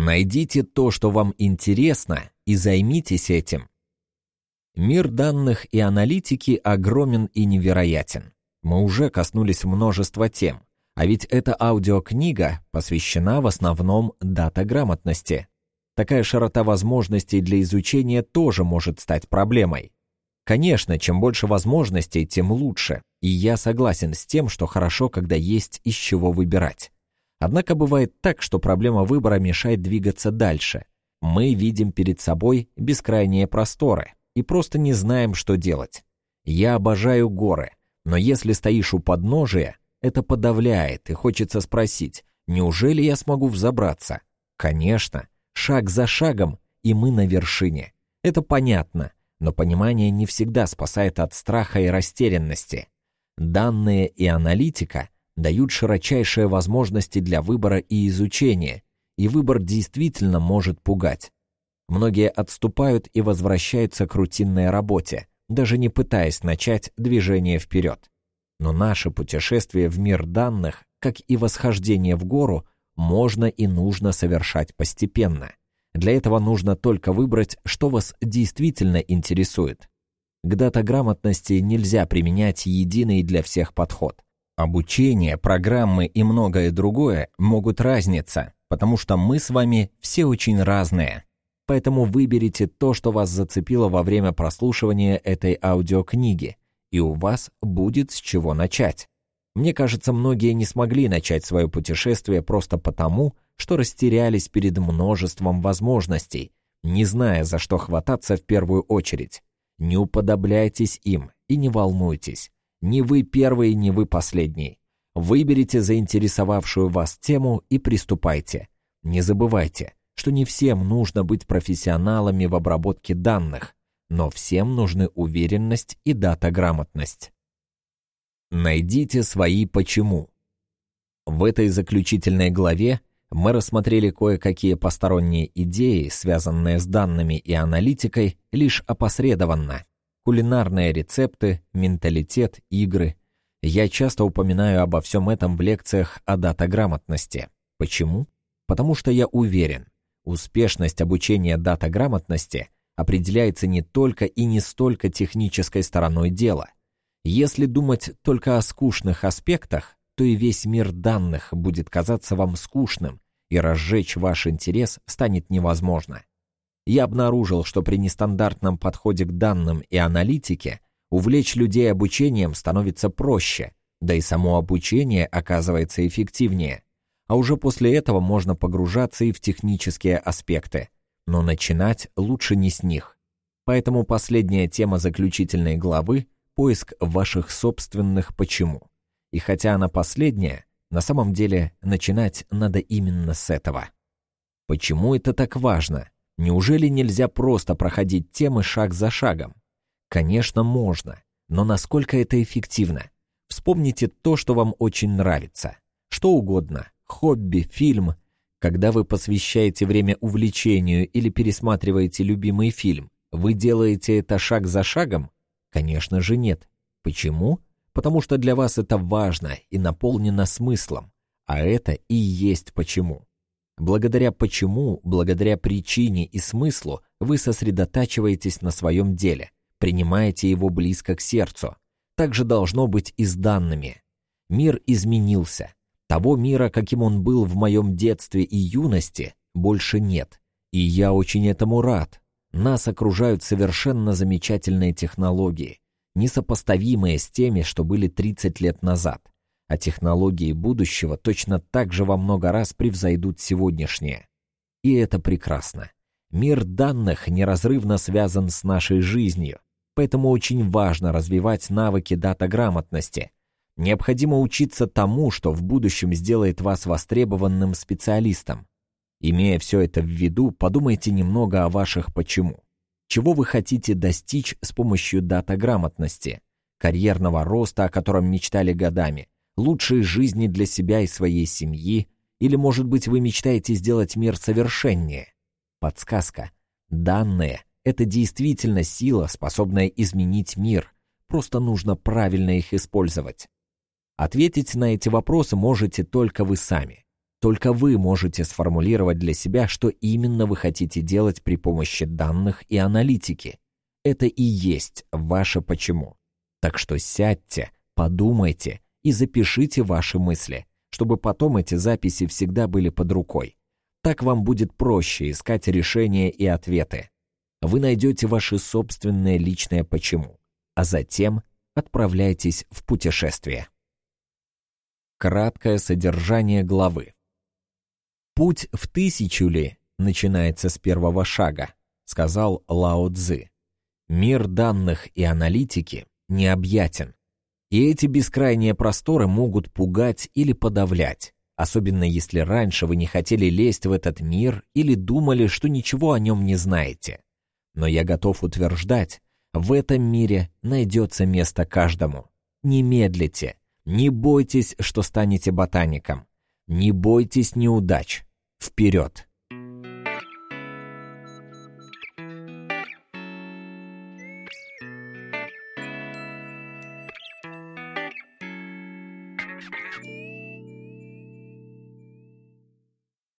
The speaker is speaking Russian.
Найдите то, что вам интересно, и займитесь этим. Мир данных и аналитики огромен и невероятен. Мы уже коснулись множества тем, а ведь эта аудиокнига посвящена в основном датаграмотности. Такая широта возможностей для изучения тоже может стать проблемой. Конечно, чем больше возможностей, тем лучше, и я согласен с тем, что хорошо, когда есть из чего выбирать. Однако бывает так, что проблема выбора мешает двигаться дальше. Мы видим перед собой бескрайние просторы и просто не знаем, что делать. Я обожаю горы, но если стоишь у подножия, это подавляет, и хочется спросить, неужели я смогу взобраться? Конечно, шаг за шагом, и мы на вершине. Это понятно, но понимание не всегда спасает от страха и растерянности. Данные и аналитика дают широчайшие возможности для выбора и изучения, и выбор действительно может пугать. Многие отступают и возвращаются к рутинной работе, даже не пытаясь начать движение вперед. Но наше путешествие в мир данных, как и восхождение в гору, можно и нужно совершать постепенно. Для этого нужно только выбрать, что вас действительно интересует. К датаграмотности нельзя применять единый для всех подход. Обучение, программы и многое другое могут разниться, потому что мы с вами все очень разные. Поэтому выберите то, что вас зацепило во время прослушивания этой аудиокниги, и у вас будет с чего начать. Мне кажется, многие не смогли начать свое путешествие просто потому, что растерялись перед множеством возможностей, не зная, за что хвататься в первую очередь. Не уподобляйтесь им и не волнуйтесь. Ни вы первый, ни вы последний. Выберите заинтересовавшую вас тему и приступайте. Не забывайте, что не всем нужно быть профессионалами в обработке данных, но всем нужны уверенность и датаграмотность. Найдите свои «почему». В этой заключительной главе мы рассмотрели кое-какие посторонние идеи, связанные с данными и аналитикой, лишь опосредованно. Кулинарные рецепты, менталитет, игры. Я часто упоминаю обо всем этом в лекциях о датаграмотности. Почему? Потому что я уверен, успешность обучения датаграмотности определяется не только и не столько технической стороной дела. Если думать только о скучных аспектах, то и весь мир данных будет казаться вам скучным, и разжечь ваш интерес станет невозможно. Я обнаружил, что при нестандартном подходе к данным и аналитике увлечь людей обучением становится проще, да и само обучение оказывается эффективнее. А уже после этого можно погружаться и в технические аспекты, но начинать лучше не с них. Поэтому последняя тема заключительной главы – поиск ваших собственных «почему». И хотя она последняя, на самом деле начинать надо именно с этого. Почему это так важно? Неужели нельзя просто проходить темы шаг за шагом? Конечно, можно, но насколько это эффективно? Вспомните то, что вам очень нравится. Что угодно – хобби, фильм. Когда вы посвящаете время увлечению или пересматриваете любимый фильм, вы делаете это шаг за шагом? Конечно же нет. Почему? потому что для вас это важно и наполнено смыслом, а это и есть почему. Благодаря почему, благодаря причине и смыслу вы сосредотачиваетесь на своем деле, принимаете его близко к сердцу. Так же должно быть и с данными. Мир изменился. Того мира, каким он был в моем детстве и юности, больше нет. И я очень этому рад. Нас окружают совершенно замечательные технологии несопоставимые с теми, что были 30 лет назад, а технологии будущего точно так же во много раз превзойдут сегодняшние. И это прекрасно. Мир данных неразрывно связан с нашей жизнью, поэтому очень важно развивать навыки датаграмотности. Необходимо учиться тому, что в будущем сделает вас востребованным специалистом. Имея все это в виду, подумайте немного о ваших «почему». Чего вы хотите достичь с помощью датаграмотности? Карьерного роста, о котором мечтали годами? Лучшей жизни для себя и своей семьи? Или, может быть, вы мечтаете сделать мир совершеннее? Подсказка. Данные — это действительно сила, способная изменить мир. Просто нужно правильно их использовать. Ответить на эти вопросы можете только вы сами. Только вы можете сформулировать для себя, что именно вы хотите делать при помощи данных и аналитики. Это и есть ваше почему. Так что сядьте, подумайте и запишите ваши мысли, чтобы потом эти записи всегда были под рукой. Так вам будет проще искать решения и ответы. Вы найдете ваше собственное личное почему, а затем отправляйтесь в путешествие. Краткое содержание главы. «Путь в тысячу ли начинается с первого шага», сказал Лао Цзы. «Мир данных и аналитики необъятен, и эти бескрайние просторы могут пугать или подавлять, особенно если раньше вы не хотели лезть в этот мир или думали, что ничего о нем не знаете. Но я готов утверждать, в этом мире найдется место каждому. Не медлите, не бойтесь, что станете ботаником, не бойтесь неудач, Вперед!